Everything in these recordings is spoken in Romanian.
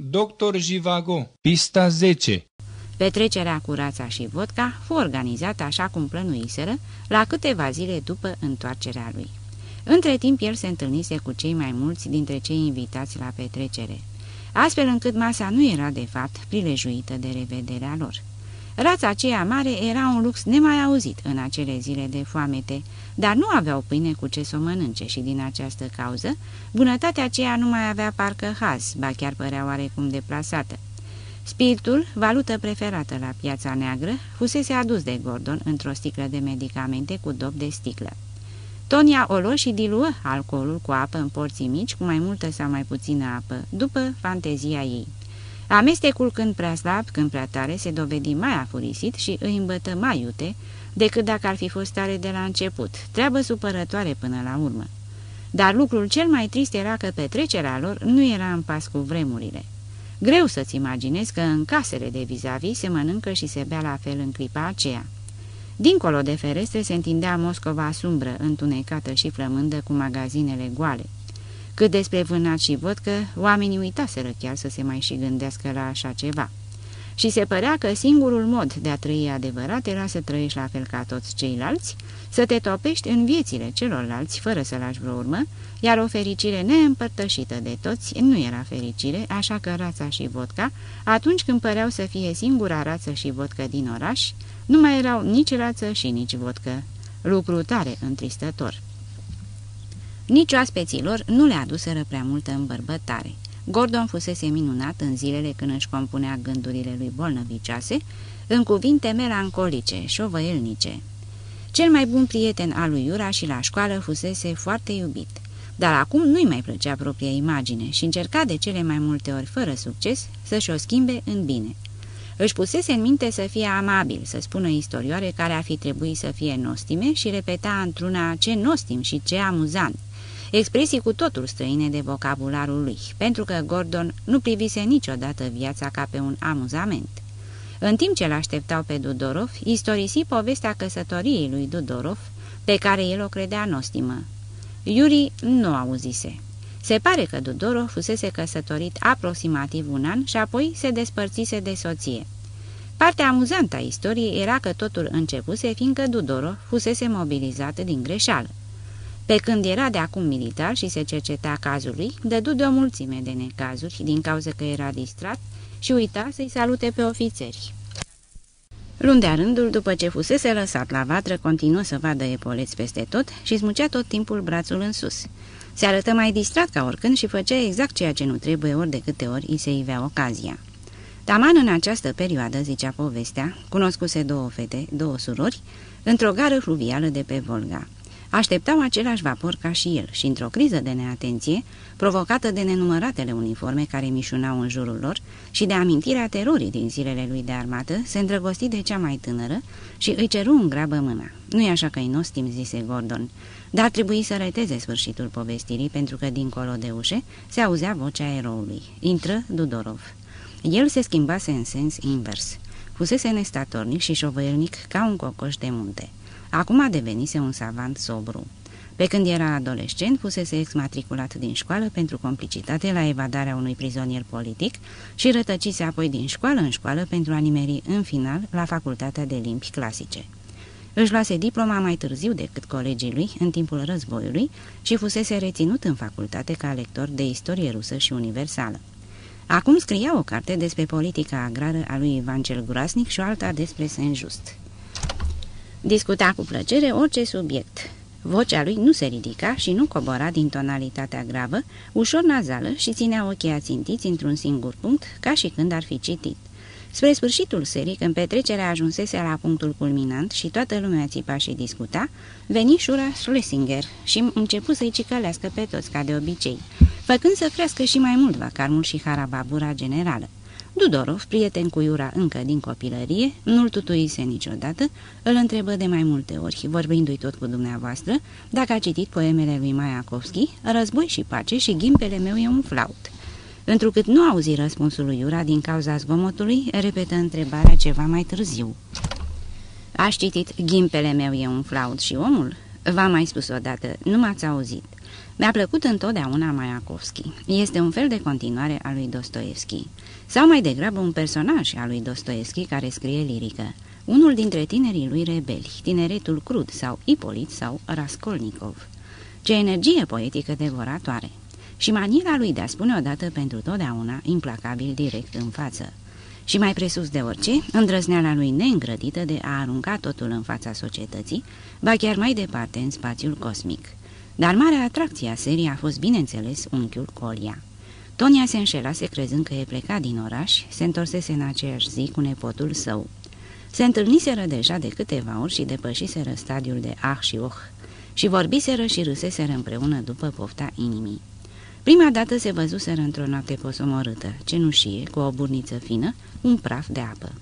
Dr. Jivago, pista 10 Petrecerea cu rața și vodka fu organizată așa cum plănuiseră la câteva zile după întoarcerea lui. Între timp el se întâlnise cu cei mai mulți dintre cei invitați la petrecere, astfel încât masa nu era de fapt prilejuită de revederea lor. Rața aceea mare era un lux nemai auzit în acele zile de foamete, dar nu aveau pâine cu ce să o mănânce și din această cauză, bunătatea aceea nu mai avea parcă haz, ba chiar părea oarecum deplasată. Spiritul, valută preferată la piața neagră, fusese adus de Gordon într-o sticlă de medicamente cu dop de sticlă. Tonia o luă și diluă alcoolul cu apă în porții mici, cu mai multă sau mai puțină apă, după fantezia ei. Amestecul când prea slab, când prea tare, se dovedi mai afurisit și îi îmbătă mai iute decât dacă ar fi fost tare de la început, treabă supărătoare până la urmă. Dar lucrul cel mai trist era că petrecerea lor nu era în pas cu vremurile. Greu să-ți imaginezi că în casele de vis-a-vis -vis se mănâncă și se bea la fel în clipa aceea. Dincolo de ferestre se întindea Moscova sumbră, întunecată și flămândă cu magazinele goale. Cât despre vânat și vodcă, oamenii uitaseră chiar să se mai și gândească la așa ceva. Și se părea că singurul mod de a trăi adevărat era să trăiești la fel ca toți ceilalți, să te topești în viețile celorlalți fără să lași vreo urmă, iar o fericire neîmpărtășită de toți nu era fericire, așa că rața și vodka, atunci când păreau să fie singura rață și vodcă din oraș, nu mai erau nici rață și nici vodcă. Lucru tare întristător. Nici oaspeților nu le aduseră prea multă îmbărbătare. Gordon fusese minunat în zilele când își compunea gândurile lui bolnăvicioase, în cuvinte melancolice, șovăielnice. Cel mai bun prieten al lui Iura și la școală fusese foarte iubit, dar acum nu-i mai plăcea propria imagine și încerca de cele mai multe ori, fără succes, să-și o schimbe în bine. Își pusese în minte să fie amabil, să spună istorioare care ar fi trebuit să fie nostime și repeta într-una ce nostim și ce amuzant expresii cu totul străine de vocabularul lui, pentru că Gordon nu privise niciodată viața ca pe un amuzament. În timp ce l-așteptau pe Dudorov, istorisi povestea căsătoriei lui Dudorov, pe care el o credea nostimă. Yuri nu auzise. Se pare că Dudorov fusese căsătorit aproximativ un an și apoi se despărțise de soție. Partea amuzantă a istoriei era că totul începuse fiindcă Dudorov fusese mobilizat din greșeală. Pe când era de acum militar și se cerceta cazul lui, dădu de o mulțime de necazuri din cauza că era distrat și uita să-i salute pe ofițeri. Lundea rândul, după ce fusese lăsat la vatră, continuă să vadă epoleți peste tot și smucea tot timpul brațul în sus. Se arătă mai distrat ca oricând și făcea exact ceea ce nu trebuie ori de câte ori îi se ivea ocazia. Taman în această perioadă, zicea povestea, cunoscuse două fete, două surori, într-o gară fluvială de pe Volga. Așteptau același vapor ca și el și, într-o criză de neatenție, provocată de nenumăratele uniforme care mișunau în jurul lor și de amintirea terorii din zilele lui de armată, se îndrăgosti de cea mai tânără și îi ceru în grabă mâna. Nu-i așa că-i nostim, zise Gordon, dar trebuie să reteze sfârșitul povestirii pentru că, dincolo de ușe, se auzea vocea eroului. Intră Dudorov. El se schimbase în sens invers. Fusese nestatornic și șovăielnic ca un cocoș de munte. Acum a devenise un savant sobru. Pe când era adolescent, fusese exmatriculat din școală pentru complicitate la evadarea unui prizonier politic și rătăcise apoi din școală în școală pentru a nimeri în final la Facultatea de Limbi Clasice. Își luase diploma mai târziu decât colegii lui, în timpul războiului, și fusese reținut în facultate ca lector de istorie rusă și universală. Acum scria o carte despre politica agrară a lui Ivan cel Groasnic și o alta despre Saint-Just. Discuta cu plăcere orice subiect. Vocea lui nu se ridica și nu cobora din tonalitatea gravă, ușor nazală și ținea ochii ațintiți într-un singur punct, ca și când ar fi citit. Spre sfârșitul serii, când petrecerea ajunsese la punctul culminant și toată lumea țipa și discuta, veni Șura Schlesinger și începu să-i cicălească pe toți, ca de obicei, făcând să crească și mai mult vacarmul și harababura generală. Dudorov, prieten cu Iura încă din copilărie, nu-l tutuise niciodată, îl întrebă de mai multe ori, vorbindu-i tot cu dumneavoastră, dacă a citit poemele lui Maiakovski, Război și pace și Ghimpele meu e un flaut. Întrucât nu auzi răspunsul lui Iura din cauza zgomotului, repetă întrebarea ceva mai târziu. Aș citit Ghimpele meu e un flaut și omul? V-am mai spus odată, nu m-ați auzit. Mi-a plăcut întotdeauna Mayakovski. Este un fel de continuare a lui Dostoevski. Sau mai degrabă un personaj al lui Dostoevski care scrie lirică. Unul dintre tinerii lui rebeli, tineretul crud sau Ipolit sau Raskolnikov. Ce energie poetică devoratoare! Și maniera lui de a spune odată pentru totdeauna, implacabil direct în față. Și mai presus de orice, îndrăzneala lui neîngrădită de a arunca totul în fața societății, ba chiar mai departe în spațiul cosmic. Dar marea atracție a serii a fost, bineînțeles, unchiul Colia. Tonia se înșelase crezând că e plecat din oraș, se întorsese în aceeași zi cu nepotul său. Se întâlniseră deja de câteva ori și depășiseră stadiul de ah și oh și vorbiseră și râseseră împreună după pofta inimii. Prima dată se văzuseră într-o noapte posomorâtă, cenușie, cu o burniță fină, un praf de apă.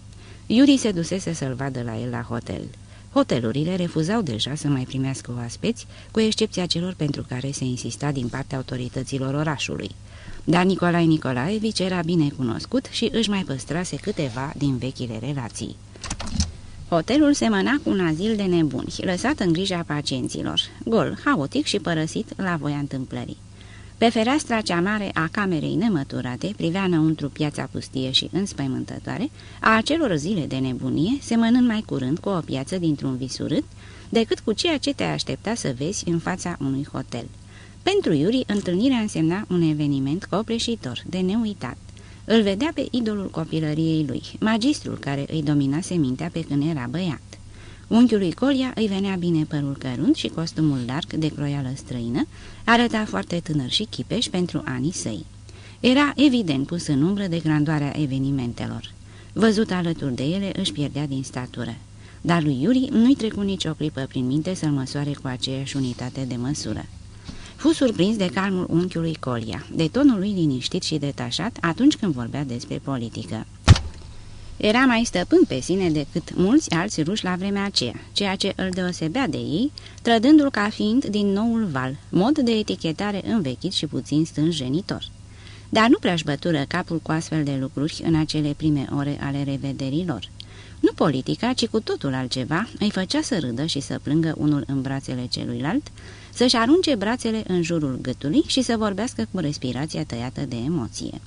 Iuri se dusese să-l vadă la el la hotel. Hotelurile refuzau deja să mai primească oaspeți, cu excepția celor pentru care se insista din partea autorităților orașului. Dar Nicolae Nicolaevici era bine cunoscut și își mai păstrase câteva din vechile relații. Hotelul semăna cu un azil de nebuni, lăsat în grija pacienților, gol, haotic și părăsit la voia întâmplării. Pe fereastra cea mare a camerei nemăturate privea înăuntru piața pustie și înspăimântătoare a acelor zile de nebunie, semănând mai curând cu o piață dintr-un vis urât, decât cu ceea ce te aștepta să vezi în fața unui hotel. Pentru Iuri, întâlnirea însemna un eveniment copleșitor, de neuitat. Îl vedea pe idolul copilăriei lui, magistrul care îi dominase mintea pe când era băiat. Unchiului Colia îi venea bine părul cărunt și costumul larg de croială străină, arăta foarte tânăr și chipeș pentru anii săi. Era evident pus în umbră de grandoarea evenimentelor. Văzut alături de ele, își pierdea din statură. Dar lui Iuri nu-i trecu nicio clipă prin minte să-l măsoare cu aceeași unitate de măsură. Fu surprins de calmul unchiului Colia, de tonul lui liniștit și detașat atunci când vorbea despre politică. Era mai stăpân pe sine decât mulți alți ruși la vremea aceea, ceea ce îl deosebea de ei, trădându-l ca fiind din noul val, mod de etichetare învechit și puțin stânjenitor. Dar nu prea-și bătură capul cu astfel de lucruri în acele prime ore ale revederilor. Nu politica, ci cu totul altceva, îi făcea să râdă și să plângă unul în brațele celuilalt, să-și arunce brațele în jurul gâtului și să vorbească cu respirația tăiată de emoție.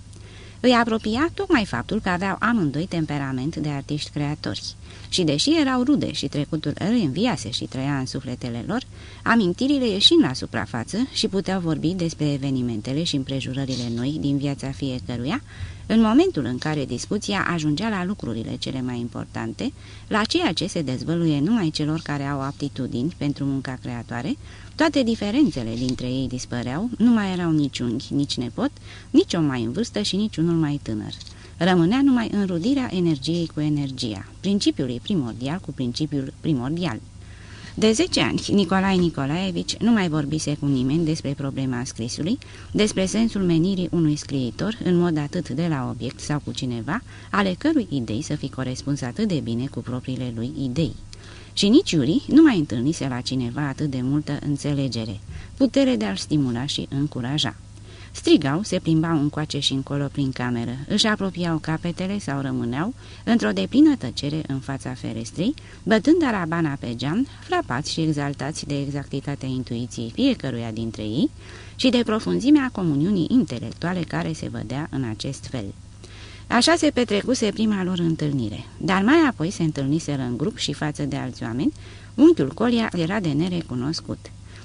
Îi apropia tocmai faptul că aveau amândoi temperament de artiști creatori. Și deși erau rude și trecutul îl înviase și trăia în sufletele lor, amintirile ieșind la suprafață și puteau vorbi despre evenimentele și împrejurările noi din viața fiecăruia, în momentul în care discuția ajungea la lucrurile cele mai importante, la ceea ce se dezvăluie numai celor care au aptitudini pentru munca creatoare, toate diferențele dintre ei dispăreau, nu mai erau nici unghi, nici nepot, nici o mai în vârstă și nici unul mai tânăr. Rămânea numai înrudirea energiei cu energia, principiului primordial cu principiul primordial. De 10 ani, Nicolae Nicolaevici nu mai vorbise cu nimeni despre problema scrisului, despre sensul menirii unui scriitor în mod atât de la obiect sau cu cineva, ale cărui idei să fi corespuns atât de bine cu propriile lui idei. Și nici Iuri nu mai întâlnise la cineva atât de multă înțelegere, putere de a-l stimula și încuraja. Strigau, se plimbau încoace și încolo prin cameră, își apropiau capetele sau rămâneau într-o deplină tăcere în fața ferestrei, bătând arabana pe geam, frapați și exaltați de exactitatea intuiției fiecăruia dintre ei și de profunzimea comuniunii intelectuale care se vădea în acest fel. Așa se petrecuse prima lor întâlnire, dar mai apoi se întâlniseră în grup și față de alți oameni, unchiul Colia era de nerecunoscut.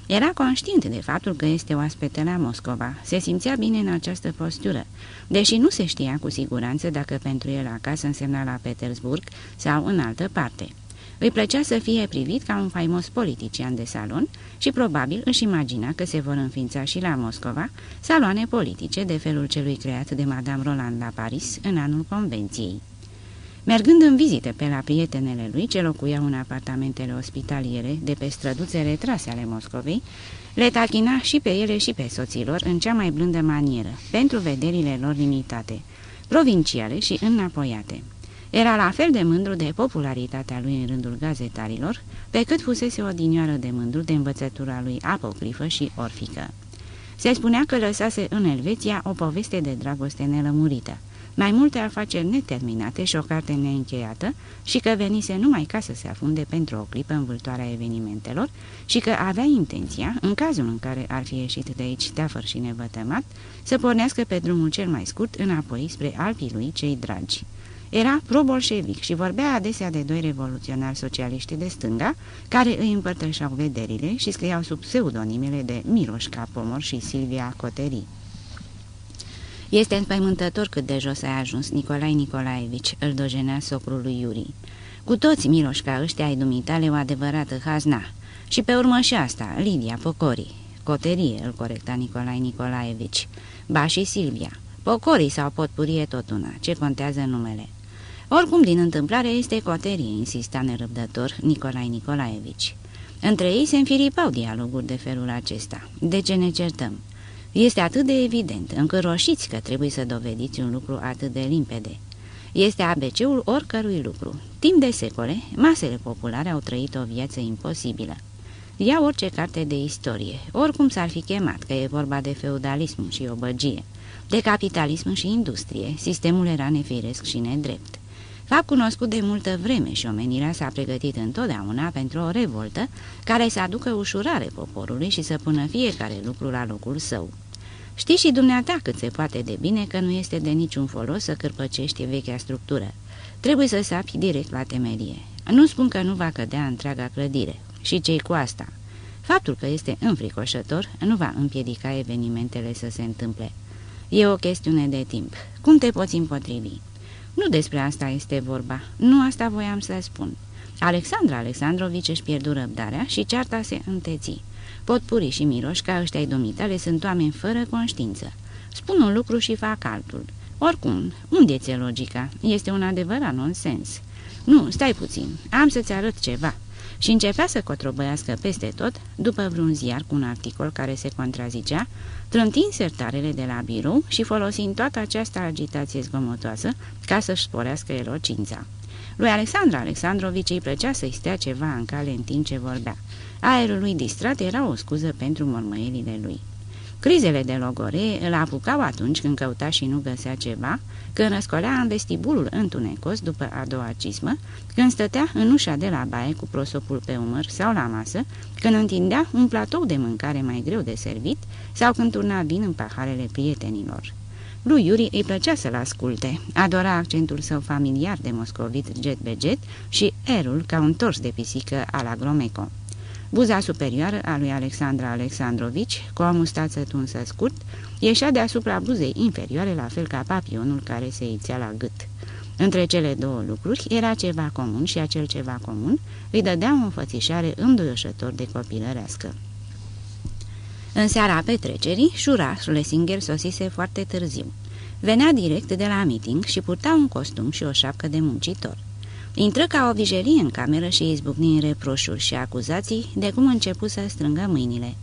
Era conștient de faptul că este oaspete la Moscova, se simțea bine în această postură, deși nu se știa cu siguranță dacă pentru el acasă însemna la Petersburg sau în altă parte. Îi plăcea să fie privit ca un faimos politician de salon și probabil își imagina că se vor înființa și la Moscova saloane politice de felul celui creat de Madame Roland la Paris în anul convenției. Mergând în vizite pe la prietenele lui ce locuiau în apartamentele ospitaliere de pe străduțe retrase ale Moscovei, le tachina și pe ele și pe soților în cea mai blândă manieră, pentru vederile lor limitate, provinciale și înapoiate. Era la fel de mândru de popularitatea lui în rândul gazetarilor, pe cât fusese o dinioară de mândru de învățătura lui apocrifă și orfică. Se spunea că lăsase în Elveția o poveste de dragoste nelămurită, mai multe afaceri neterminate și o carte neîncheiată și că venise numai ca să se afunde pentru o clipă în vâltoarea evenimentelor și că avea intenția, în cazul în care ar fi ieșit de aici teafăr și nevătămat, să pornească pe drumul cel mai scurt înapoi spre alpii lui cei dragi. Era pro-bolșevic și vorbea adesea de doi revoluționari socialiști de stânga, care îi împărtășeau vederile și scriau sub pseudonimele de Miroșca Pomor și Silvia Coterii. Este înspăimântător cât de jos ai ajuns, Nicolae Nicolaevici, îl dojenea socrul lui Iuri. Cu toți Miroșca ăștia ai dumitale o adevărată hazna. Și pe urmă și asta, Lidia Pocori. Coterie, îl corecta Nicolae Nicolaevici. Ba și Silvia. Pocorii sau potpurie tot una, ce contează numele. Oricum, din întâmplare, este coterie, insista nerăbdător Nicolae Nicolaevici. Între ei se înfiripau dialoguri de felul acesta. De ce ne certăm? Este atât de evident, încât roșiți că trebuie să dovediți un lucru atât de limpede. Este ABC-ul oricărui lucru. Timp de secole, masele populare au trăit o viață imposibilă. Ia orice carte de istorie, oricum s-ar fi chemat că e vorba de feudalism și obăgie, de capitalism și industrie, sistemul era nefiresc și nedrept. Fapt cunoscut de multă vreme și omenirea s-a pregătit întotdeauna pentru o revoltă care să aducă ușurare poporului și să pună fiecare lucru la locul său. Știi și dumneata cât se poate de bine că nu este de niciun folos să cârpăcești vechea structură. Trebuie să sapi direct la temelie. Nu spun că nu va cădea întreaga clădire. Și cei cu asta? Faptul că este înfricoșător nu va împiedica evenimentele să se întâmple. E o chestiune de timp. Cum te poți împotrivi? Nu despre asta este vorba. Nu asta voiam să spun. Alexandra Alexandrovici își pierdu răbdarea și cearta se înteți. Potpuri și Miroșca, ăștia-i domitale, sunt oameni fără conștiință. Spun un lucru și fac altul. Oricum, unde ți-e logica? Este un adevărat nonsens. Nu, stai puțin, am să-ți arăt ceva. Și începea să cotrobăiască peste tot, după vreun ziar cu un articol care se contrazicea, trântind sertarele de la birou și folosind toată această agitație zgomotoasă ca să-și sporească elocința. Lui Alexandra Alexandrovici îi plăcea să-i stea ceva în cale în timp ce vorbea. Aerul lui distrat era o scuză pentru mormăielile lui. Crizele de logore îl apucau atunci când căuta și nu găsea ceva, când răscolea în vestibulul întunecos după a doua cismă, când stătea în ușa de la baie cu prosopul pe umăr sau la masă, când întindea un platou de mâncare mai greu de servit sau când turna vin în paharele prietenilor. Lui Iuri îi plăcea să-l asculte, adora accentul său familiar de moscovit jet-beget și erul ca un tors de pisică a la Gromeco. Buza superioară a lui Alexandra Alexandrovici, cu o mustață tunsă scurt, ieșea deasupra buzei inferioare, la fel ca papionul care se ițea la gât. Între cele două lucruri era ceva comun și acel ceva comun îi dădea o înfățișare înduioșător de copilărească. În seara petrecerii, Șura Schlesinger sosise foarte târziu. Venea direct de la meeting și purta un costum și o șapcă de muncitor. Intră ca o vijelie în cameră și izbucni în reproșuri și acuzații de cum început să strângă mâinile.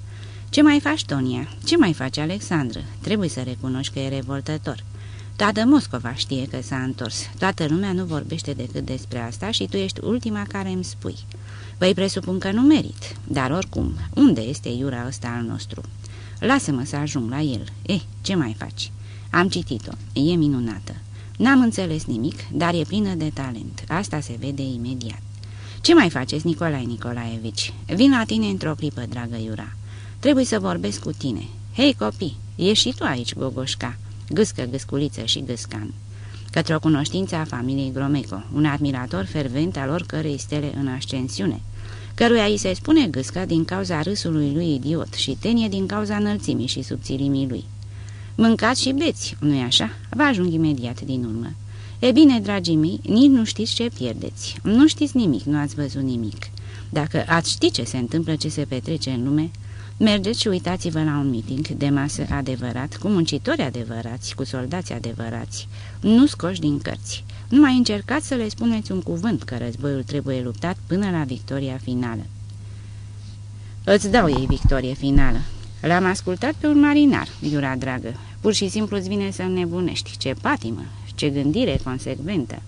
Ce mai faci, Tonia? Ce mai face Alexandru? Trebuie să recunoști că e revoltător. Toată Moscova știe că s-a întors. Toată lumea nu vorbește decât despre asta și tu ești ultima care îmi spui. Păi presupun că nu merit, dar oricum, unde este iura ăsta al nostru? Lasă-mă să ajung la el. Eh, ce mai faci? Am citit-o. E minunată. N-am înțeles nimic, dar e plină de talent. Asta se vede imediat. Ce mai faceți, Nicolae Nicolaevici? Vin la tine într-o clipă, dragă Iura. Trebuie să vorbesc cu tine. Hei, copii, ești și tu aici, Gogoșca. Gâscă, gâsculiță și gâscan. Către o cunoștință a familiei Gromeco, un admirator fervent al oricărei stele în ascensiune, căruia îi se spune gâsca din cauza râsului lui idiot și tenie din cauza înălțimii și subțilimii lui. Mâncați și beți, nu-i așa? Vă ajung imediat din urmă. E bine, dragii mei, nici nu știți ce pierdeți. Nu știți nimic, nu ați văzut nimic. Dacă ați ști ce se întâmplă, ce se petrece în lume, mergeți și uitați-vă la un meeting de masă adevărat, cu muncitori adevărați, cu soldați adevărați, nu scoși din cărți. Nu mai încercați să le spuneți un cuvânt că războiul trebuie luptat până la victoria finală. Îți dau ei victorie finală. L-am ascultat pe un marinar, Iura dragă. Pur și simplu îți vine să nebunești. Ce patimă, ce gândire consecventă.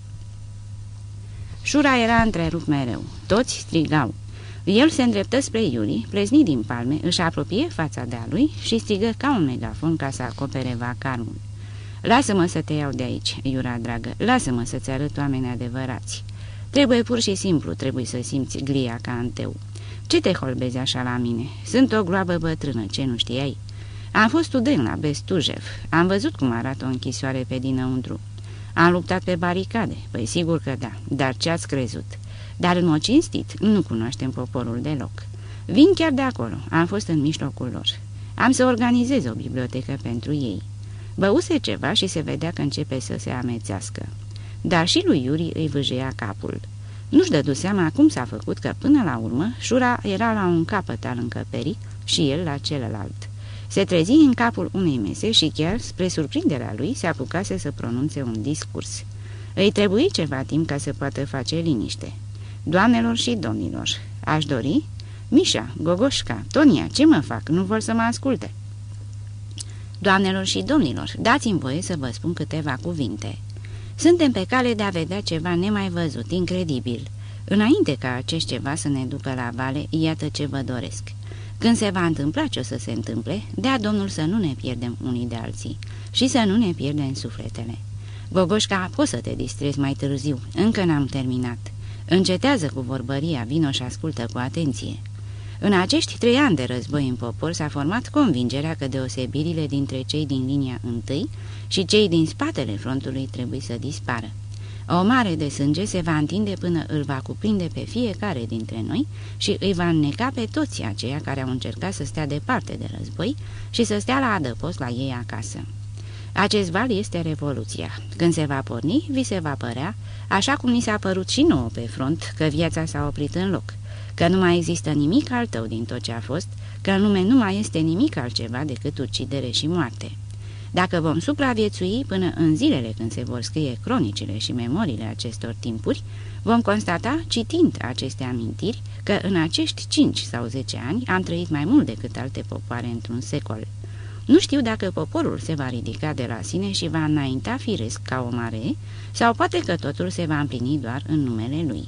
Șura era întrerupt mereu. Toți strigau. El se îndreptă spre Iuri, plezni din palme, își apropie fața de-a lui și strigă ca un megafon ca să acopere vacarul. Lasă-mă să te iau de aici, Iura dragă, lasă-mă să-ți arăt oameni adevărați. Trebuie pur și simplu, trebuie să simți glia ca în tău. Ce te holbezi așa la mine? Sunt o groabă bătrână, ce nu știai? Am fost student la Bestujev, am văzut cum arată o închisoare pe dinăuntru. Am luptat pe baricade, păi sigur că da, dar ce-ați crezut? Dar în mod cinstit, nu cunoaștem poporul deloc. Vin chiar de acolo, am fost în mijlocul lor. Am să organizez o bibliotecă pentru ei. Băuse ceva și se vedea că începe să se amețească. Dar și lui Iuri îi vâjea capul. Nu-și dădu seama cum s-a făcut că, până la urmă, Șura era la un capăt al încăperii și el la celălalt. Se trezi în capul unei mese și chiar, spre surprinderea lui, se apucase să pronunțe un discurs. Îi trebuie ceva timp ca să poată face liniște. Doamnelor și domnilor, aș dori... Mișa, Gogoșca, Tonia, ce mă fac? Nu vor să mă asculte. Doamnelor și domnilor, dați-mi voie să vă spun câteva cuvinte. Suntem pe cale de a vedea ceva nemai văzut, incredibil. Înainte ca acest ceva să ne ducă la vale, iată ce vă doresc. Când se va întâmpla ce o să se întâmple, dea Domnul să nu ne pierdem unii de alții și să nu ne pierdem sufletele. Gogoșca, poți să te distrezi mai târziu, încă n-am terminat. Încetează cu vorbăria, vino și ascultă cu atenție. În acești trei ani de război în popor s-a format convingerea că deosebirile dintre cei din linia întâi și cei din spatele frontului trebuie să dispară. O mare de sânge se va întinde până îl va cuprinde pe fiecare dintre noi și îi va înneca pe toți aceia care au încercat să stea departe de război și să stea la adăpost la ei acasă. Acest val este revoluția. Când se va porni, vi se va părea, așa cum ni s-a părut și nouă pe front, că viața s-a oprit în loc, că nu mai există nimic al tău din tot ce a fost, că în lume nu mai este nimic altceva decât ucidere și moarte. Dacă vom supraviețui până în zilele când se vor scrie cronicile și memoriile acestor timpuri, vom constata, citind aceste amintiri, că în acești 5 sau 10 ani am trăit mai mult decât alte popoare într-un secol. Nu știu dacă poporul se va ridica de la sine și va înainta firesc ca o mare, sau poate că totul se va împlini doar în numele lui.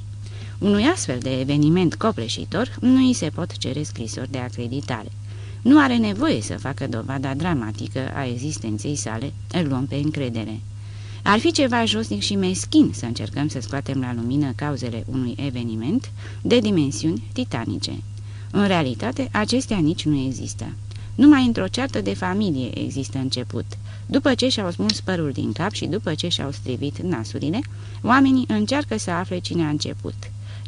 Unui astfel de eveniment copleșitor nu îi se pot cere scrisori de acreditare. Nu are nevoie să facă dovada dramatică a existenței sale, îl luăm pe încredere. Ar fi ceva josnic și meschin să încercăm să scoatem la lumină cauzele unui eveniment de dimensiuni titanice. În realitate, acestea nici nu există. Numai într-o ceartă de familie există început. După ce și-au smuls părul din cap și după ce și-au strivit nasurile, oamenii încearcă să afle cine a început.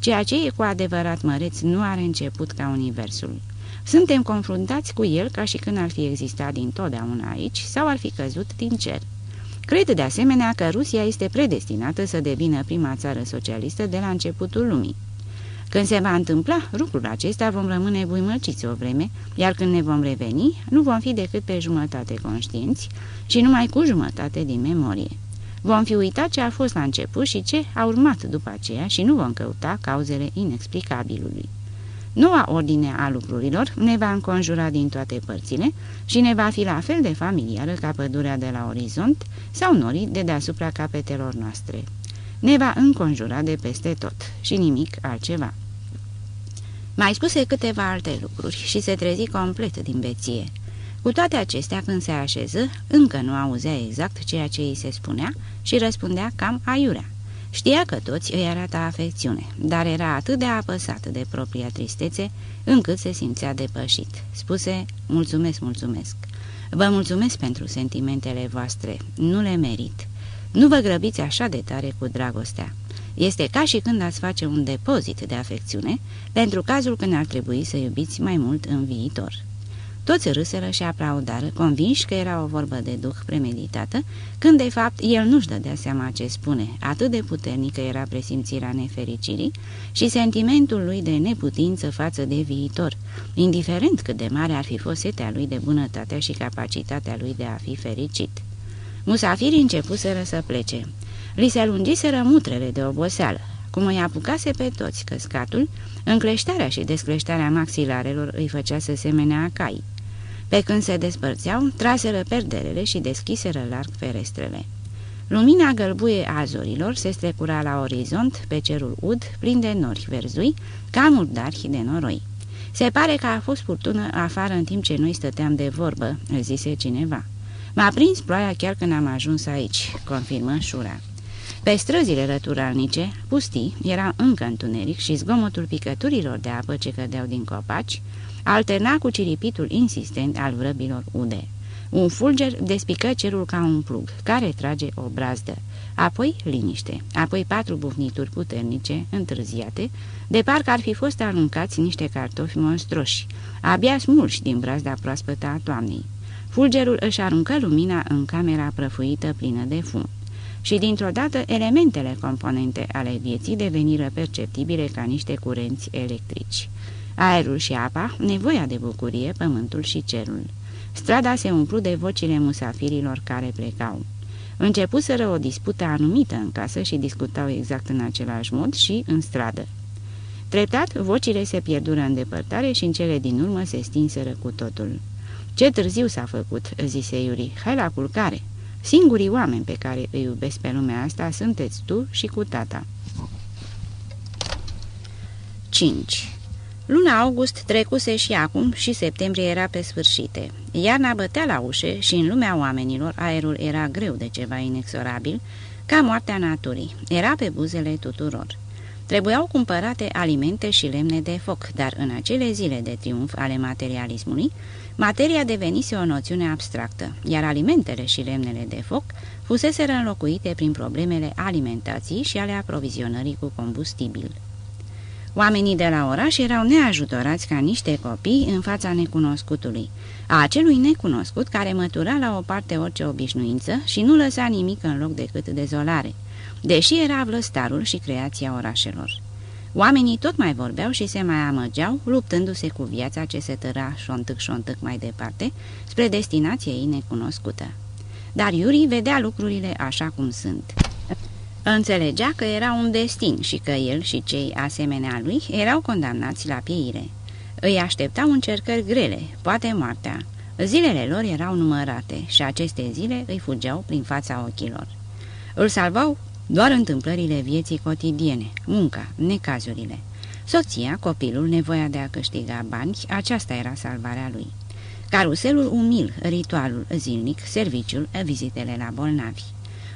Ceea ce e cu adevărat măreț nu are început ca universul. Suntem confruntați cu el ca și când ar fi existat dintotdeauna aici sau ar fi căzut din cer. Cred de asemenea că Rusia este predestinată să devină prima țară socialistă de la începutul lumii. Când se va întâmpla lucrul acesta, vom rămâne buimăciți o vreme, iar când ne vom reveni, nu vom fi decât pe jumătate conștienți și numai cu jumătate din memorie. Vom fi uitat ce a fost la început și ce a urmat după aceea și nu vom căuta cauzele inexplicabilului. Noua ordine a lucrurilor ne va înconjura din toate părțile și ne va fi la fel de familiară ca pădurea de la orizont sau norii de deasupra capetelor noastre. Ne va înconjura de peste tot și nimic altceva. Mai spuse câteva alte lucruri și se trezi complet din beție. Cu toate acestea, când se așeză, încă nu auzea exact ceea ce îi se spunea și răspundea cam aiurea. Știa că toți îi arată afecțiune, dar era atât de apăsat de propria tristețe, încât se simțea depășit. Spuse, mulțumesc, mulțumesc. Vă mulțumesc pentru sentimentele voastre, nu le merit. Nu vă grăbiți așa de tare cu dragostea. Este ca și când ați face un depozit de afecțiune pentru cazul când ar trebui să iubiți mai mult în viitor. Toți râseră și aplaudară, convinși că era o vorbă de duh premeditată, când de fapt el nu-și dădea seama ce spune, atât de puternică era presimțirea nefericirii și sentimentul lui de neputință față de viitor, indiferent cât de mare ar fi fost setea lui de bunătatea și capacitatea lui de a fi fericit. Musafirii începuseră să plece. Li se lungiseră mutrele de oboseală. Cum îi apucase pe toți căscatul, încleștarea și descleștarea maxilarelor îi făcea să semene cai. Pe când se despărțeau, traseră perderele și deschiseră larg ferestrele. Lumina gălbuie a zorilor se strecura la orizont pe cerul ud, plin de nori verzui, ca murdari de noroi. Se pare că a fost furtună afară în timp ce noi stăteam de vorbă, îl zise cineva. M-a prins ploaia chiar când am ajuns aici, confirmă Șura. Pe străzile răturalnice, pustii, era încă întuneric și zgomotul picăturilor de apă ce cădeau din copaci alterna cu ciripitul insistent al vrăbilor ude. Un fulger despică cerul ca un plug, care trage o brazdă. Apoi liniște, apoi patru bufnituri puternice, întârziate, de parcă ar fi fost aruncați niște cartofi monstroși, abia smulși din brazda proaspătă a toamnei. Fulgerul își aruncă lumina în camera prăfuită plină de fum. Și dintr-o dată elementele componente ale vieții deveniră perceptibile ca niște curenți electrici. Aerul și apa, nevoia de bucurie, pământul și cerul. Strada se umplu de vocile musafirilor care plecau. Începuseră o dispută anumită în casă și discutau exact în același mod și în stradă. Treptat, vocile se pierdură în depărtare și în cele din urmă se stinseră cu totul. Ce târziu s-a făcut," zise Iuri, hai la culcare. Singurii oameni pe care îi iubesc pe lumea asta sunteți tu și cu tata." 5. Luna august trecuse și acum și septembrie era pe sfârșite. Iarna bătea la ușe și în lumea oamenilor aerul era greu de ceva inexorabil, ca moartea naturii. Era pe buzele tuturor. Trebuiau cumpărate alimente și lemne de foc, dar în acele zile de triumf ale materialismului, materia devenise o noțiune abstractă, iar alimentele și lemnele de foc fuseseră înlocuite prin problemele alimentației și ale aprovizionării cu combustibil. Oamenii de la oraș erau neajutorați ca niște copii în fața necunoscutului, a acelui necunoscut care mătura la o parte orice obișnuință și nu lăsa nimic în loc decât dezolare, deși era vlăstarul și creația orașelor. Oamenii tot mai vorbeau și se mai amăgeau, luptându-se cu viața ce se tăra șontâc-șontâc mai departe, spre destinația ei necunoscută. Dar Iuri vedea lucrurile așa cum sunt. Înțelegea că era un destin și că el și cei asemenea lui erau condamnați la pieire. Îi așteptau încercări grele, poate moartea. Zilele lor erau numărate și aceste zile îi fugeau prin fața ochilor. Îl salvau doar întâmplările vieții cotidiene, munca, necazurile. Soția, copilul, nevoia de a câștiga bani, aceasta era salvarea lui. Caruselul umil, ritualul zilnic, serviciul, vizitele la bolnavi.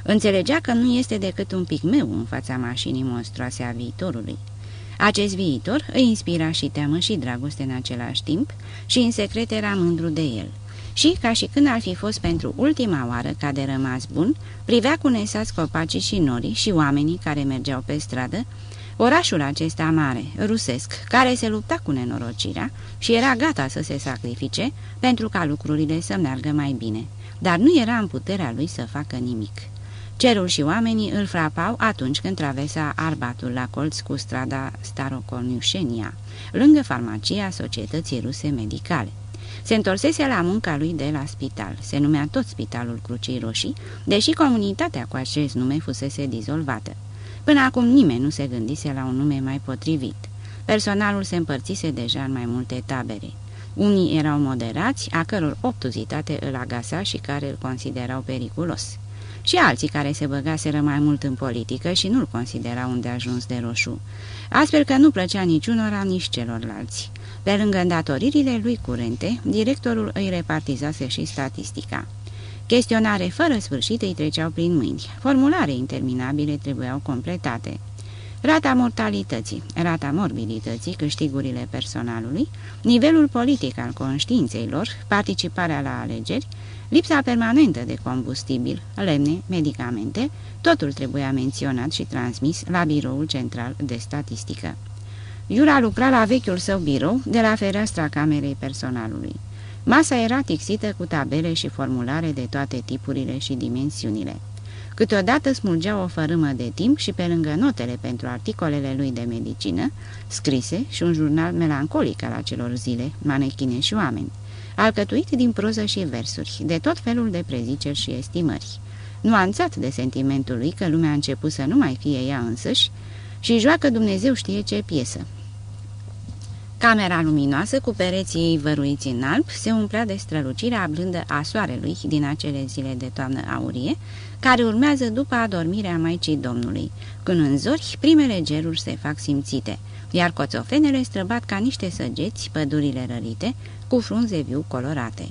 Înțelegea că nu este decât un pic meu în fața mașinii monstruoase a viitorului. Acest viitor îi inspira și teamă și dragoste în același timp și în secret era mândru de el. Și, ca și când ar fi fost pentru ultima oară ca de rămas bun, privea cu nesați copacii și norii și oamenii care mergeau pe stradă, orașul acesta mare, rusesc, care se lupta cu nenorocirea și era gata să se sacrifice pentru ca lucrurile să meargă mai bine, dar nu era în puterea lui să facă nimic. Cerul și oamenii îl frapau atunci când travesa Arbatul la colț cu strada Staroconiușenia, lângă farmacia Societății Ruse Medicale. Se întorsese la munca lui de la spital, se numea tot Spitalul Crucii Roșii, deși comunitatea cu acest nume fusese dizolvată. Până acum nimeni nu se gândise la un nume mai potrivit. Personalul se împărțise deja în mai multe tabere. Unii erau moderați, a căror obtuzitate îl agasa și care îl considerau periculos și alții care se băgaseră mai mult în politică și nu-l considerau unde ajuns de roșu. Astfel că nu plăcea niciunora, nici celorlalți. Pe lângă îndatoririle lui curente, directorul îi repartizase și statistica. Chestionare fără sfârșit îi treceau prin mâini. Formulare interminabile trebuiau completate. Rata mortalității, rata morbidității, câștigurile personalului, nivelul politic al conștiinței lor, participarea la alegeri, Lipsa permanentă de combustibil, lemne, medicamente, totul trebuia menționat și transmis la biroul central de statistică. Iura lucra la vechiul său birou de la fereastra camerei personalului. Masa era tixită cu tabele și formulare de toate tipurile și dimensiunile. Câteodată smulgea o fărâmă de timp și pe lângă notele pentru articolele lui de medicină, scrise și un jurnal melancolic al acelor zile, manechine și oameni alcătuit din proză și versuri, de tot felul de preziceri și estimări, nuanțat de sentimentul lui că lumea a început să nu mai fie ea însăși și joacă Dumnezeu știe ce piesă. Camera luminoasă, cu pereții ei văruiți în alb, se umplea de strălucirea blândă a soarelui din acele zile de toamnă aurie, care urmează după adormirea Maicii Domnului, când în zori primele geruri se fac simțite, iar coțofenele străbat ca niște săgeți pădurile rărite, cu frunze viu colorate.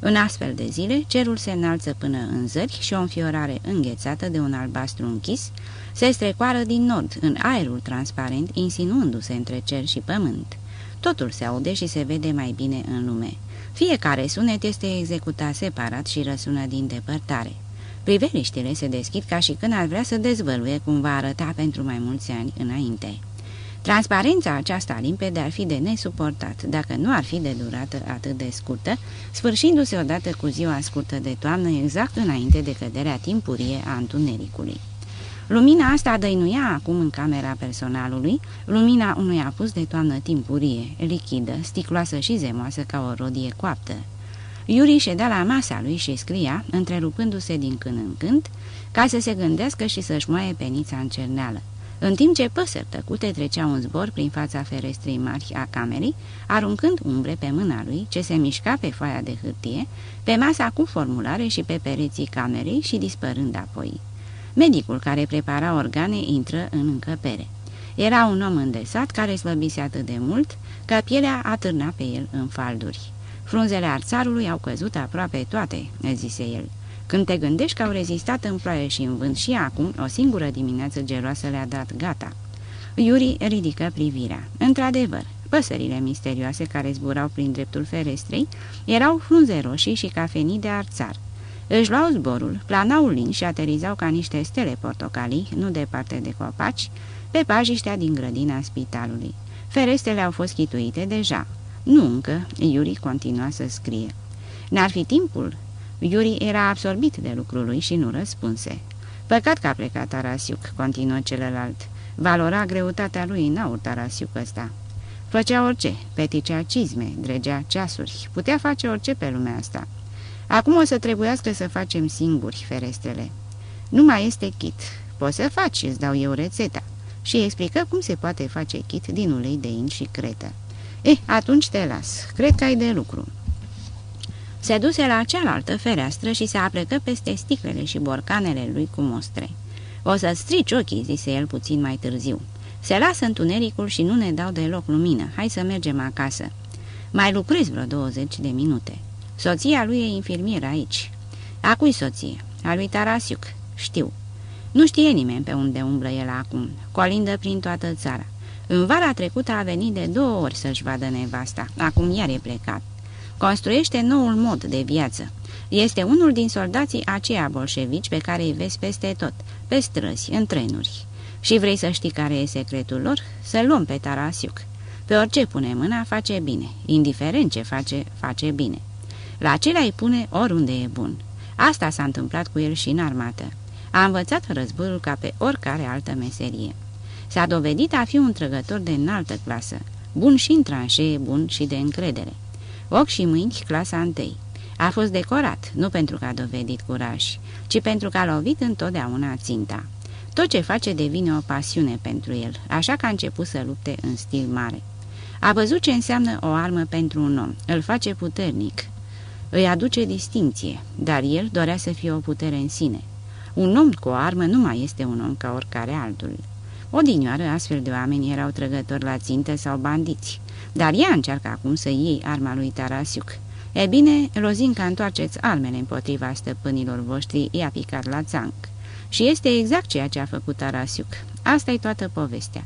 În astfel de zile, cerul se înalță până în zări și o înfiorare înghețată de un albastru închis se strecoară din nord, în aerul transparent, insinuându-se între cer și pământ. Totul se aude și se vede mai bine în lume. Fiecare sunet este executat separat și răsună din depărtare. Priveliștile se deschid ca și când ar vrea să dezvăluie cum va arăta pentru mai mulți ani înainte. Transparența aceasta limpede ar fi de nesuportat, dacă nu ar fi de durată atât de scurtă, sfârșindu-se odată cu ziua scurtă de toamnă, exact înainte de căderea timpurie a întunericului. Lumina asta dăinuia acum în camera personalului, lumina unui apus de toamnă timpurie, lichidă, sticloasă și zemoasă ca o rodie coaptă. Iuri ședea la masa lui și scria, întrerupându-se din când în când, ca să se gândească și să-și moaie penița în cerneală. În timp ce păsări tăcute treceau un zbor prin fața ferestrei mari a camerei, aruncând umbre pe mâna lui, ce se mișca pe foaia de hârtie, pe masa cu formulare și pe pereții camerei și dispărând apoi. Medicul care prepara organe intră în încăpere. Era un om îndesat care slăbise atât de mult că pielea atârna pe el în falduri. Frunzele arțarului au căzut aproape toate, zise el. Când te gândești că au rezistat în ploaie și în vânt și acum o singură dimineață geroasă le-a dat gata. Iuri ridică privirea. Într-adevăr, păsările misterioase care zburau prin dreptul ferestrei erau frunze roșii și cafenii de arțar. Își luau zborul, planau lin și aterizau ca niște stele portocalii, nu departe de copaci, pe pajiștea din grădina spitalului. Ferestrele au fost chituite deja. Nu încă, Iuri continua să scrie. N-ar fi timpul? Iuri era absorbit de lucrul lui și nu răspunse. Păcat că a plecat Tarasiuc, continuă celălalt. Valora greutatea lui în aur Tarasiuc ăsta. Făcea orice, peticea cizme, dregea ceasuri, putea face orice pe lumea asta. Acum o să trebuiască să facem singuri ferestrele. Nu mai este kit. Poți să faci, îți dau eu rețeta. Și explică cum se poate face kit din ulei de in și cretă. Eh, atunci te las. Cred că ai de lucru. Se duse la cealaltă fereastră și se aplecă peste sticlele și borcanele lui cu mostre. O să strici ochii, zise el puțin mai târziu. Se lasă întunericul și nu ne dau deloc lumină. Hai să mergem acasă. Mai lucrezi vreo 20 de minute. Soția lui e infirmieră aici. A cui soție? A lui Tarasiuc. Știu. Nu știe nimeni pe unde umblă el acum. Colindă prin toată țara. În vara trecută a venit de două ori să-și vadă nevasta. Acum iar e plecat. Construiește noul mod de viață. Este unul din soldații aceia bolșevici pe care îi vezi peste tot, pe străzi, în trenuri. Și vrei să știi care e secretul lor? Să luăm pe Tarasiuc. Pe orice pune mâna, face bine. Indiferent ce face, face bine. La acelea îi pune oriunde e bun. Asta s-a întâmplat cu el și în armată. A învățat războiul ca pe oricare altă meserie. S-a dovedit a fi un trăgător de înaltă clasă, bun și în tranșee, bun și de încredere. Ochi și mâini, clasa întâi. A fost decorat, nu pentru că a dovedit curaj, ci pentru că a lovit întotdeauna ținta. Tot ce face devine o pasiune pentru el, așa că a început să lupte în stil mare. A văzut ce înseamnă o armă pentru un om, îl face puternic, îi aduce distinție, dar el dorea să fie o putere în sine. Un om cu o armă nu mai este un om ca oricare altul. Odinioară, astfel de oameni erau trăgători la țintă sau bandiți, dar ea încearcă acum să iei arma lui Tarasiuc. E bine, Lozinca, întoarceți armele împotriva stăpânilor voștri, i-a picat la țanc. Și este exact ceea ce a făcut Tarasiuc. Asta e toată povestea.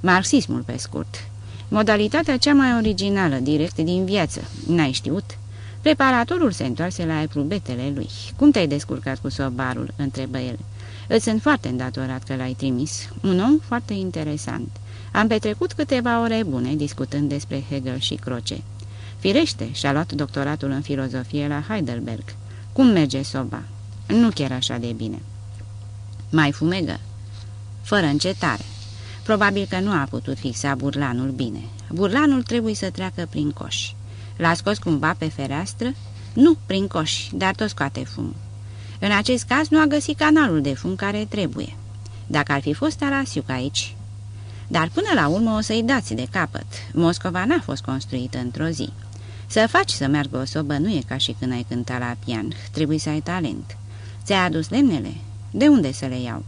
Marxismul, pe scurt. Modalitatea cea mai originală, direct din viață. N-ai știut? Preparatorul se întoarse la eprubetele lui. Cum te-ai descurcat cu sobarul?" întrebă el. Îți sunt foarte îndatorat că l-ai trimis. Un om foarte interesant. Am petrecut câteva ore bune discutând despre Hegel și Croce. Firește, și-a luat doctoratul în filozofie la Heidelberg. Cum merge soba? Nu chiar așa de bine. Mai fumegă? Fără încetare. Probabil că nu a putut fixa burlanul bine. Burlanul trebuie să treacă prin coș. L-a scos cumva pe fereastră? Nu, prin coș, dar tot scoate fum. În acest caz nu a găsit canalul de fum care trebuie. Dacă ar fi fost Arasiuc aici... Dar până la urmă o să-i dați de capăt. Moscova n-a fost construită într-o zi. Să faci să meargă o sobă nu e ca și când ai cânta la pian. Trebuie să ai talent. Ți-ai adus lemnele? De unde să le iau?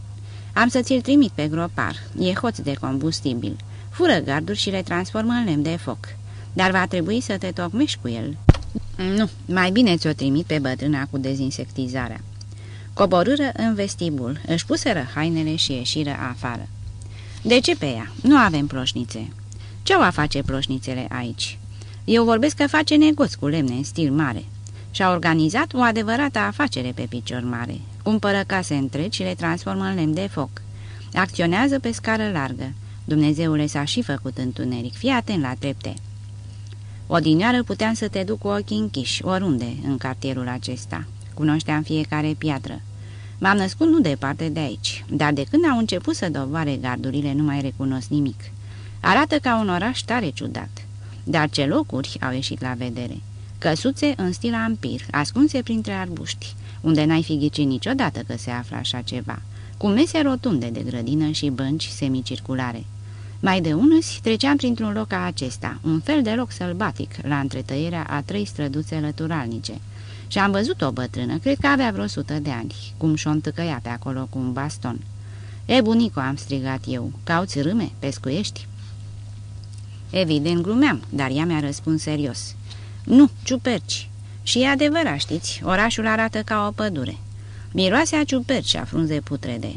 Am să ți-l trimit pe gropar. E hoț de combustibil. Fură garduri și le transformă în lemn de foc dar va trebui să te tocmești cu el. Nu, mai bine ți-o trimit pe bătrâna cu dezinsectizarea. Coborâră în vestibul, își puseră hainele și ieșiră afară. De ce pe ea? Nu avem ploșnițe. Ce o va face ploșnițele aici? Eu vorbesc că face negoț cu lemne în stil mare. Și-a organizat o adevărată afacere pe picior mare. Cumpără case întregi și le transformă în lemn de foc. Acționează pe scară largă. Dumnezeule s-a și făcut întuneric. Fii atent la trepte. Odinioară puteam să te duc cu ochii închiși, oriunde, în cartierul acesta. Cunoșteam fiecare piatră. M-am născut nu departe de aici, dar de când au început să dovoare gardurile nu mai recunosc nimic. Arată ca un oraș tare ciudat. Dar ce locuri au ieșit la vedere? Căsuțe în stil ampir, ascunse printre arbuști, unde n-ai fi ghicit niciodată că se află așa ceva, cu mese rotunde de grădină și bănci semicirculare. Mai de unăsi treceam printr-un loc ca acesta, un fel de loc sălbatic, la întretăierea a trei străduțe lăturalnice. Și am văzut o bătrână, cred că avea vreo sută de ani, cum și-o întâcăia pe acolo cu un baston. E, bunico, am strigat eu, cauți râme, pescuiești?" Evident glumeam, dar ea mi-a răspuns serios. Nu, ciuperci. Și e adevărat, știți, orașul arată ca o pădure. Miroase a ciuperci și a frunze putrede.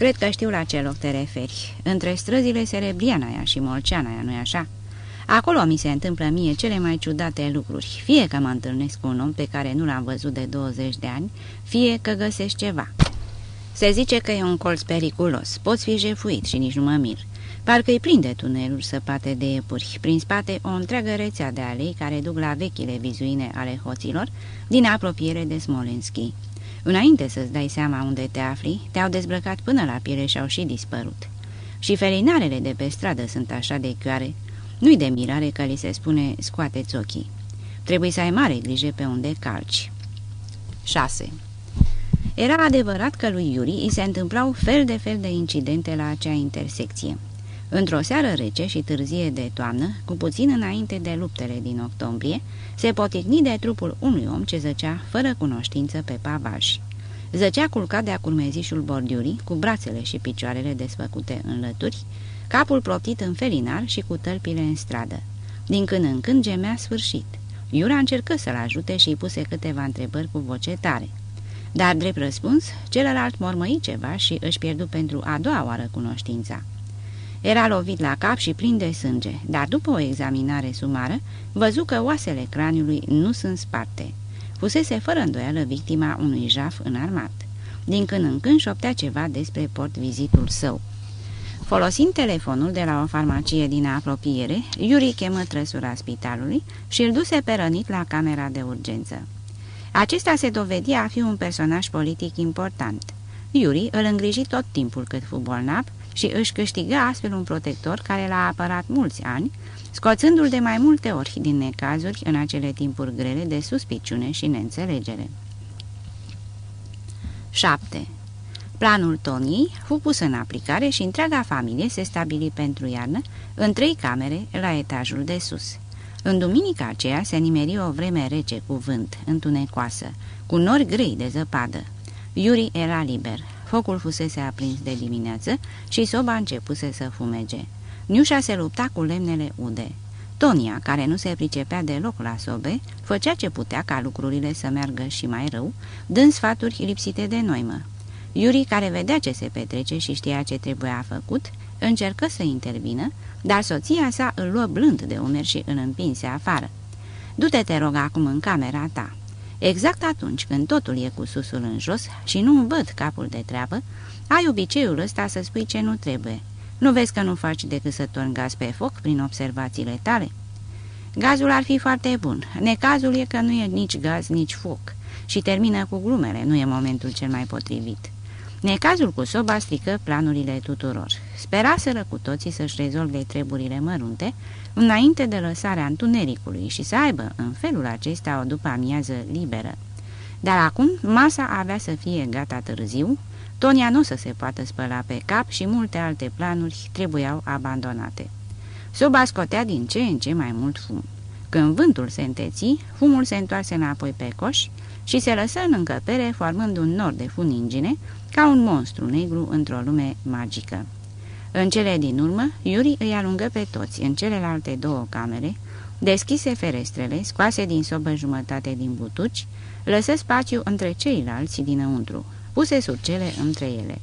Cred că știu la ce loc te referi. Între străzile Serebrianaia și Molceanaia, nu-i așa? Acolo mi se întâmplă mie cele mai ciudate lucruri, fie că mă întâlnesc cu un om pe care nu l-am văzut de 20 de ani, fie că găsesc ceva. Se zice că e un colț periculos, poți fi jefuit și nici nu mă mir. Parcă-i prinde tuneluri săpate de iepuri, prin spate o întreagă rețea de alei care duc la vechile vizuine ale hoților din apropiere de Smolenski. Înainte să-ți dai seama unde te afli, te-au dezbrăcat până la piele și au și dispărut. Și felinarele de pe stradă sunt așa de chioare, nu-i de mirare că li se spune scoateți ochii. Trebuie să ai mare grijă pe unde calci. 6. Era adevărat că lui Iuri îi se întâmplau fel de fel de incidente la acea intersecție. Într-o seară rece și târzie de toamnă, cu puțin înainte de luptele din octombrie, se poticni de trupul unui om ce zăcea fără cunoștință pe pavaj. Zăcea culcat de-a curmezișul bordiurii, cu brațele și picioarele desfăcute în lături, capul proptit în felinar și cu tălpile în stradă. Din când în când gemea sfârșit. Iura încercă să-l ajute și îi puse câteva întrebări cu voce tare. Dar, drept răspuns, celălalt mormăi ceva și își pierdu pentru a doua oară cunoștința. Era lovit la cap și plin de sânge, dar după o examinare sumară, văzu că oasele craniului nu sunt sparte. Fusese fără îndoială victima unui jaf înarmat. Din când în când șoptea ceva despre port-vizitul său. Folosind telefonul de la o farmacie din apropiere, Iuri chemă trăsura spitalului și îl duse pe rănit la camera de urgență. Acesta se dovedia a fi un personaj politic important. Iuri îl îngriji tot timpul cât fu bolnav și își câștigă astfel un protector care l-a apărat mulți ani, scoțându-l de mai multe ori din necazuri în acele timpuri grele de suspiciune și neînțelegere. 7. Planul Toniei fu pus în aplicare și întreaga familie se stabili pentru iarnă în trei camere la etajul de sus. În duminica aceea se nimeri o vreme rece cu vânt, întunecoasă, cu nori grei de zăpadă. Iuri era liber. Focul fusese aprins de dimineață și soba începuse să fumege. Niușa se lupta cu lemnele ude. Tonia, care nu se pricepea deloc la sobe, făcea ce putea ca lucrurile să meargă și mai rău, dând sfaturi lipsite de noimă. Iuri, care vedea ce se petrece și știa ce trebuia făcut, încercă să intervină, dar soția sa îl luă blând de umeri și îl împinse afară. Du-te, te rog, acum în camera ta." Exact atunci când totul e cu susul în jos și nu văd capul de treabă, ai obiceiul ăsta să spui ce nu trebuie. Nu vezi că nu faci decât să torni gaz pe foc prin observațiile tale? Gazul ar fi foarte bun. Necazul e că nu e nici gaz, nici foc. Și termină cu glumele, nu e momentul cel mai potrivit. Necazul cu soba strică planurile tuturor. Speraseră cu toții să-și rezolve treburile mărunte înainte de lăsarea întunericului și să aibă în felul acesta o după amiază liberă. Dar acum masa avea să fie gata târziu, Tonia nu să se poată spăla pe cap și multe alte planuri trebuiau abandonate. Soba scotea din ce în ce mai mult fum. Când vântul se înteți, fumul se întoarse înapoi pe coș și se lăsă în încăpere formând un nor de funingine ca un monstru negru într-o lume magică. În cele din urmă, Iuri îi alungă pe toți în celelalte două camere, Deschise ferestrele, scoase din sobă jumătate din butuci, lăsă spațiu între ceilalți dinăuntru, puse surcele între ele.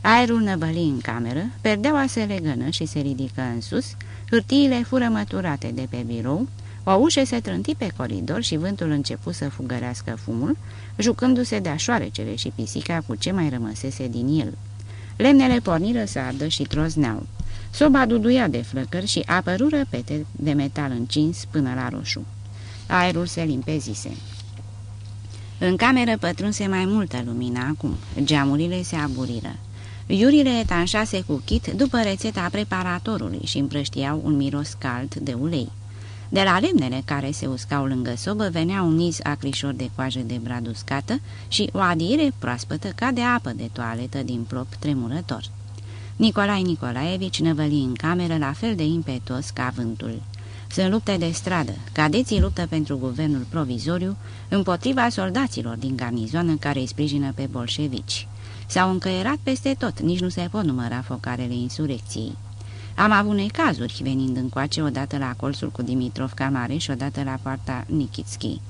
Aerul năbăli în cameră, perdeaua se legănă și se ridică în sus, hârtiile fură măturate de pe birou, o ușă se trânti pe coridor și vântul începu să fugărească fumul, jucându-se de șoarecele și pisica cu ce mai rămăsese din el. Lemnele porniră să ardă și trozneau. Soba duduia de flăcări și apărură pete de metal încins până la roșu. Aerul se limpezise. În cameră pătrunse mai multă lumină acum. Geamurile se aburiră. Iurile etanșase cu chit după rețeta preparatorului și împrăștiau un miros cald de ulei. De la lemnele care se uscau lângă sobă venea un niz acrișor de coajă de brad uscată și o adiere proaspătă ca de apă de toaletă din plop tremurător. Nicolae Nicolaevici năvăli în cameră la fel de impetos ca vântul. Sunt lupte de stradă. Cadeții luptă pentru guvernul provizoriu împotriva soldaților din garnizoană care îi sprijină pe bolșevici. S-au încăierat peste tot, nici nu se pot număra focarele insurecției. Am avut necazuri venind încoace odată la colțul cu Dimitrov Camare și odată la poarta Nikitski.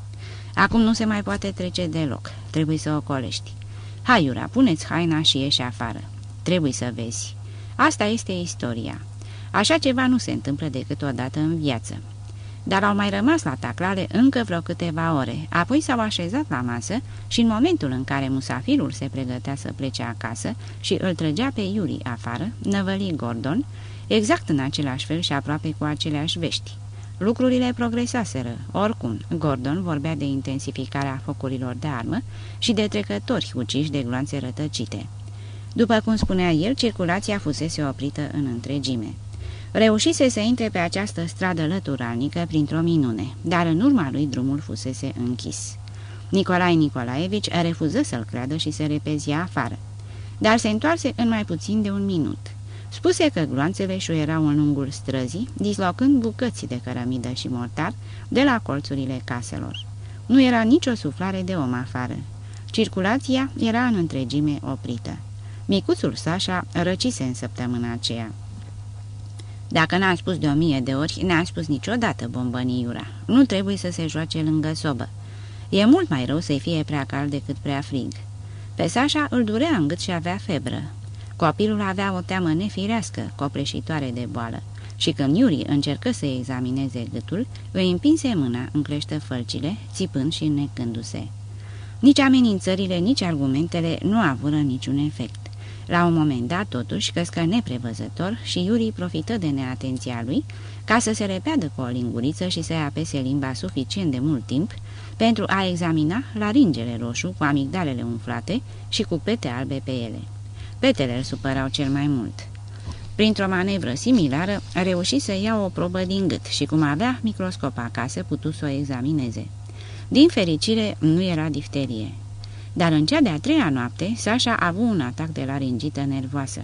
Acum nu se mai poate trece deloc, trebuie să o colești. Hai, Iura, puneți haina și ieși afară. Trebuie să vezi. Asta este istoria. Așa ceva nu se întâmplă decât o dată în viață. Dar au mai rămas la taclale încă vreo câteva ore, apoi s-au așezat la masă și în momentul în care musafirul se pregătea să plece acasă și îl trăgea pe Iuri afară, năvăli Gordon, exact în același fel și aproape cu aceleași vești. Lucrurile progresaseră. Oricum, Gordon vorbea de intensificarea focurilor de armă și de trecători uciși de gloanțe rătăcite. După cum spunea el, circulația fusese oprită în întregime. Reușise să intre pe această stradă lăturalnică printr-o minune, dar în urma lui drumul fusese închis. Nicolae Nicolaevici refuză să-l creadă și se repezia afară, dar se întoarse în mai puțin de un minut. Spuse că gloanțele șuierau în lungul străzii, dislocând bucăți de cărămidă și mortar de la colțurile caselor. Nu era nicio suflare de om afară. Circulația era în întregime oprită. Micuțul Sașa răcise în săptămâna aceea. Dacă n-am spus de o mie de ori, n-am spus niciodată, bombănii Iura. Nu trebuie să se joace lângă sobă. E mult mai rău să-i fie prea cald decât prea frig. Pe Sașa îl durea în gât și avea febră. Copilul avea o teamă nefirească, copleșitoare de boală, și când Iuri încercă să examineze gâtul, îi împinse mâna în cleștă fălcile, țipând și necându-se. Nici amenințările, nici argumentele nu avură niciun efect. La un moment dat, totuși, căscă neprevăzător și Iuri profită de neatenția lui ca să se repeadă cu o linguriță și să-i apese limba suficient de mult timp pentru a examina laringele roșu cu amigdalele umflate și cu pete albe pe ele. Petele îl supărau cel mai mult. Printr-o manevră similară, reuși să ia o probă din gât și, cum avea microscop acasă, putu să o examineze. Din fericire, nu era difterie. Dar în cea de-a treia noapte, Sasha a avut un atac de laringită nervoasă.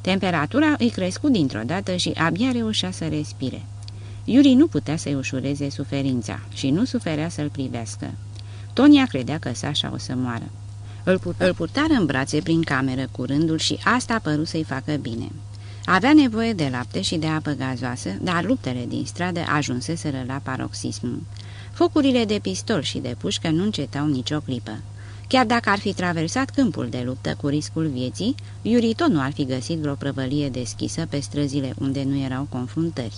Temperatura îi crescu dintr-o dată și abia reușea să respire. Iuri nu putea să-i ușureze suferința și nu suferea să-l privească. Tonia credea că Sasha o să moară. Îl, pur îl purtară în brațe prin cameră cu rândul și asta a părut să-i facă bine. Avea nevoie de lapte și de apă gazoasă, dar luptele din stradă ajunseseră la paroxism. Focurile de pistol și de pușcă nu încetau nicio clipă. Chiar dacă ar fi traversat câmpul de luptă cu riscul vieții, Iuri tot nu ar fi găsit vreo prăvălie deschisă pe străzile unde nu erau confruntări.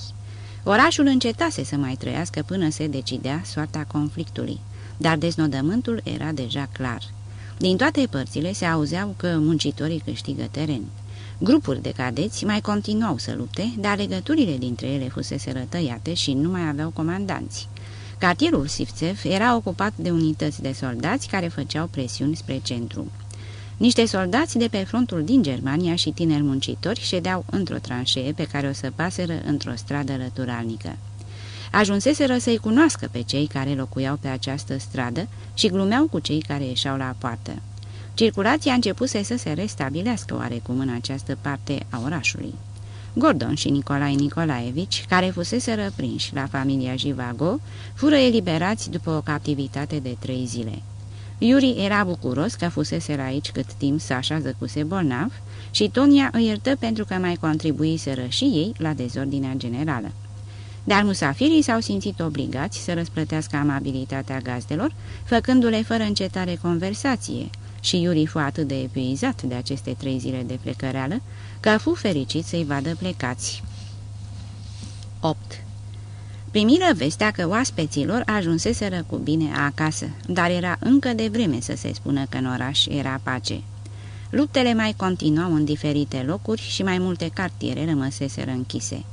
Orașul încetase să mai trăiască până se decidea soarta conflictului, dar deznodământul era deja clar. Din toate părțile se auzeau că muncitorii câștigă teren. Grupuri de cadeți mai continuau să lupte, dar legăturile dintre ele fusese rătăiate și nu mai aveau comandanți. Cartierul Sivțev era ocupat de unități de soldați care făceau presiuni spre centru. Niște soldați de pe frontul din Germania și tineri muncitori ședeau într-o tranșee pe care o săpaseră într-o stradă răturalnică. Ajunseseră să-i cunoască pe cei care locuiau pe această stradă și glumeau cu cei care ieșeau la poartă. Circulația începuse să se restabilească oarecum în această parte a orașului. Gordon și Nicolae Nicolaevici, care fusese răprinși la familia Jivago, fură eliberați după o captivitate de trei zile. Iuri era bucuros că fusese aici cât timp Sasha zăcuse bolnav și Tonia îi iertă pentru că mai contribuiseră și ei la dezordinea generală. Dar musafirii s-au simțit obligați să răsplătească amabilitatea gazdelor, făcându-le fără încetare conversație, și Iuri fu atât de epuizat de aceste trei zile de plecăreală, că fu fericit să-i vadă plecați. 8. Primiră vestea că oaspeților ajunseseră cu bine acasă, dar era încă de vreme să se spună că în oraș era pace. Luptele mai continuau în diferite locuri și mai multe cartiere rămăseseră închise.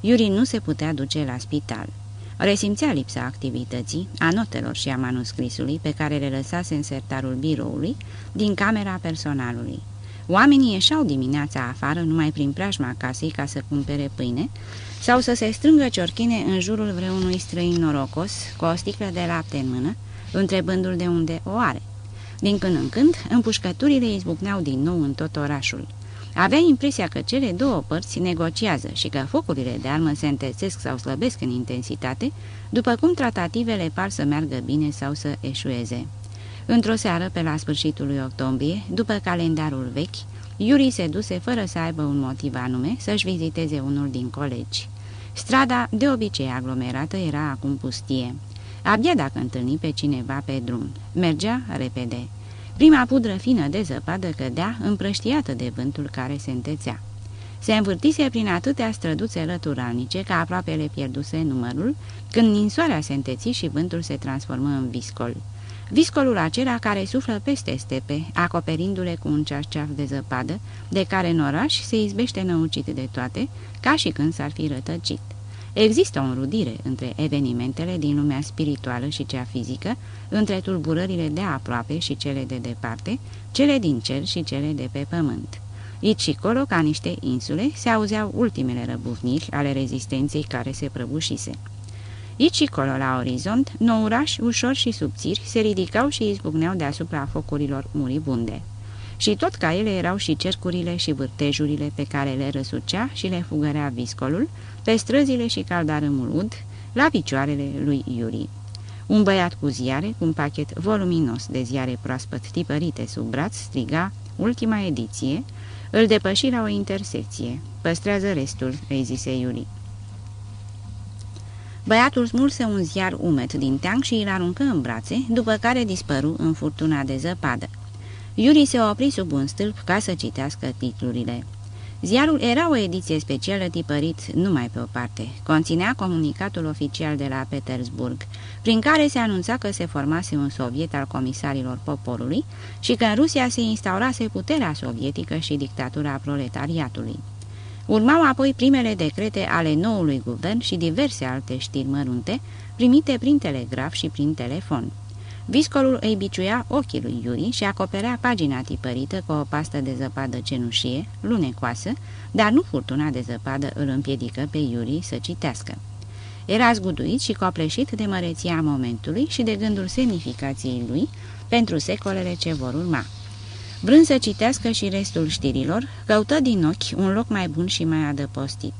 Iuri nu se putea duce la spital. Resimțea lipsa activității, a notelor și a manuscrisului pe care le lăsase în sertarul biroului din camera personalului. Oamenii ieșeau dimineața afară numai prin preajma casei ca să cumpere pâine sau să se strângă ciorchine în jurul vreunui străin norocos cu o sticlă de lapte în mână, întrebându-l de unde o are. Din când în când, împușcăturile izbucneau din nou în tot orașul. Avea impresia că cele două părți negociază și că focurile de armă se întețesc sau slăbesc în intensitate, după cum tratativele par să meargă bine sau să eșueze. Într-o seară, pe la sfârșitul lui octombrie, după calendarul vechi, Iuri se duse fără să aibă un motiv anume să-și viziteze unul din colegi. Strada, de obicei aglomerată, era acum pustie. Abia dacă întâlni pe cineva pe drum. Mergea repede. Prima pudră fină de zăpadă cădea, împrăștiată de vântul care se întețea. Se învârtise prin atâtea străduțe lăturalnice că aproape le pierduse numărul, când ninsoarea se înteți și vântul se transformă în viscol. Viscolul acela care suflă peste stepe, acoperindu-le cu un cearceaf de zăpadă, de care în oraș se izbește năucit de toate, ca și când s-ar fi rătăcit. Există o înrudire între evenimentele din lumea spirituală și cea fizică, între tulburările de aproape și cele de departe, cele din cer și cele de pe pământ. Aici și colo, ca niște insule, se auzeau ultimele răbufniri ale rezistenței care se prăbușise. Aici și colo, la orizont, nourași ușor și subțiri se ridicau și izbucneau deasupra focurilor muribunde. Și tot ca ele erau și cercurile și vârtejurile pe care le răsucea și le fugărea viscolul, pe străzile și caldarâmul ud, la picioarele lui Iuri. Un băiat cu ziare, cu un pachet voluminos de ziare proaspăt tipărite sub braț, striga, ultima ediție, îl depăși la o intersecție. Păstrează restul, îi zise Iuri. Băiatul smulse un ziar umed din teanc și îl aruncă în brațe, după care dispăru în furtuna de zăpadă. Iuri se opri sub un stâlp ca să citească titlurile. Ziarul era o ediție specială tipărit numai pe o parte. Conținea comunicatul oficial de la Petersburg, prin care se anunța că se formase un soviet al comisarilor poporului și că în Rusia se instaurase puterea sovietică și dictatura proletariatului. Urmau apoi primele decrete ale noului guvern și diverse alte știri mărunte, primite prin telegraf și prin telefon. Viscolul îi biciuia ochii lui Iuri și acoperea pagina tipărită cu o pastă de zăpadă cenușie, lunecoasă, dar nu furtuna de zăpadă îl împiedică pe Iuri să citească. Era zguduit și copleșit de măreția momentului și de gândul semnificației lui pentru secolele ce vor urma. Vrând să citească și restul știrilor, căută din ochi un loc mai bun și mai adăpostit.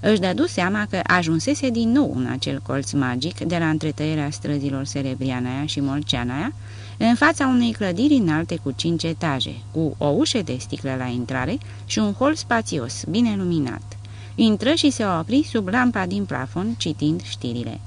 Își dădu seama că ajunsese din nou în acel colț magic de la întretăierea străzilor Serebrianaia și Molceanaia, în fața unei clădiri înalte cu cinci etaje, cu o ușă de sticlă la intrare și un hol spațios, bine luminat. Intră și se opri sub lampa din plafon, citind știrile.